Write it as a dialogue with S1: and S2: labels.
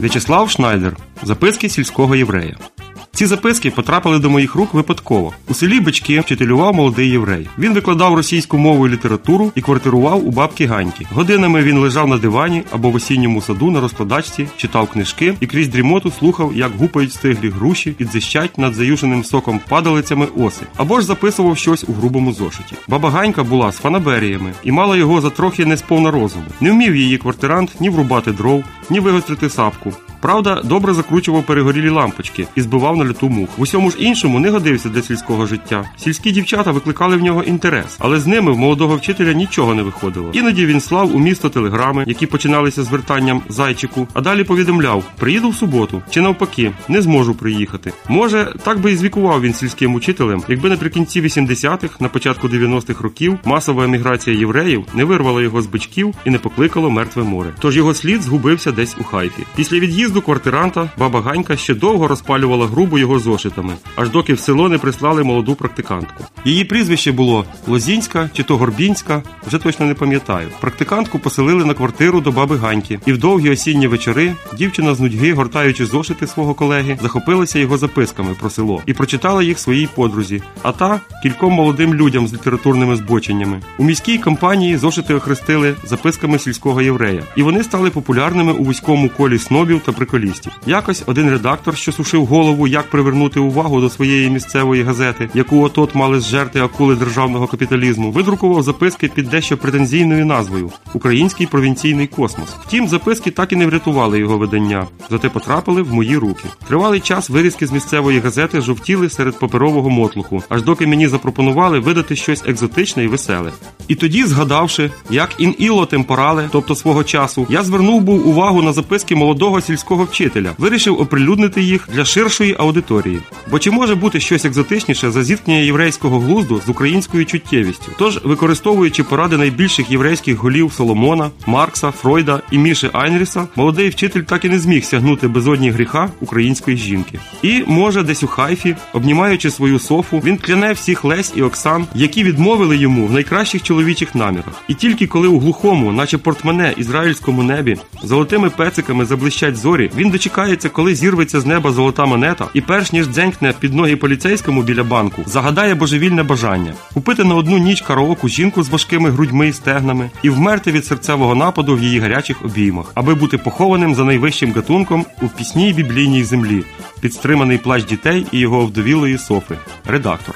S1: В'ячеслав Шнайдер. Записки сільського єврея. Ці записки потрапили до моїх рук випадково. У селі Бички вчителював молодий єврей. Він викладав російську мову і літературу і квартирував у бабки Ганьки. Годинами він лежав на дивані або в осінньому саду на розкладачці, читав книжки і крізь дрімоту слухав, як гупають стиглі груші і дзищать над заюшеним соком падалицями оси, або ж записував щось у грубому зошиті. Баба Ганька була з фанаберіями і мала його за трохи не сповна розуму. Не вмів її квартирант ні врубати дров, ні вигострити сапку. Правда, добре закручував перегорілі лампочки і збивав на люту мух. В усьому ж іншому не годився для сільського життя. Сільські дівчата викликали в нього інтерес, але з ними в молодого вчителя нічого не виходило. Іноді він слав у місто телеграми, які починалися з вертанням зайчику, а далі повідомляв: приїду в суботу чи навпаки, не зможу приїхати. Може, так би і звікував він сільським учителем, якби наприкінці 80-х, на початку 90-х років, масова еміграція євреїв не вирвала його з бичків і не покликало мертве море. Тож його слід згубився десь у хайфі. Після від'їзду приїзду квартиранта баба Ганька ще довго розпалювала грубу його зошитами, аж доки в село не прислали молоду практикантку. Її прізвище було Лозінська чи то Горбінська, вже точно не пам'ятаю. Практикантку поселили на квартиру до баби Ганьки, і в довгі осінні вечори дівчина з нудьги, гортаючи зошити свого колеги, захопилася його записками про село і прочитала їх своїй подрузі, а та кільком молодим людям з літературними збоченнями. У міській кампанії зошити охрестили записками сільського єврея, і вони стали популярними у вузькому колі снобів та приколістів. Якось один редактор, що сушив голову, як привернути увагу до своєї місцевої газети, яку отот мали зжерти акули державного капіталізму, видрукував записки під дещо претензійною назвою Український провінційний космос. Втім, записки так і не врятували його видання, зате потрапили в мої руки. Тривалий час вирізки з місцевої газети жовтіли серед паперового мотлуху, аж доки мені запропонували видати щось екзотичне і веселе. І тоді, згадавши, як ін іло темпорале, тобто свого часу, я звернув був увагу на записки молодого сільського українського вчителя, вирішив оприлюднити їх для ширшої аудиторії. Бо чи може бути щось екзотичніше за зіткнення єврейського глузду з українською чуттєвістю? Тож, використовуючи поради найбільших єврейських голів Соломона, Маркса, Фройда і Міші Айнріса, молодий вчитель так і не зміг сягнути безодні гріха української жінки. І, може, десь у хайфі, обнімаючи свою софу, він кляне всіх Лесь і Оксан, які відмовили йому в найкращих чоловічих намірах. І тільки коли у глухому, наче портмане ізраїльському небі, золотими пециками заблищать зорі він дочекається, коли зірветься з неба золота монета, і перш ніж дзенькне під ноги поліцейському біля банку, загадає божевільне бажання купити на одну ніч караоку жінку з важкими грудьми і стегнами і вмерти від серцевого нападу в її гарячих обіймах, аби бути похованим за найвищим гатунком у пісній біблійній землі, підстриманий плач дітей і його овдовілої софи. Редактор.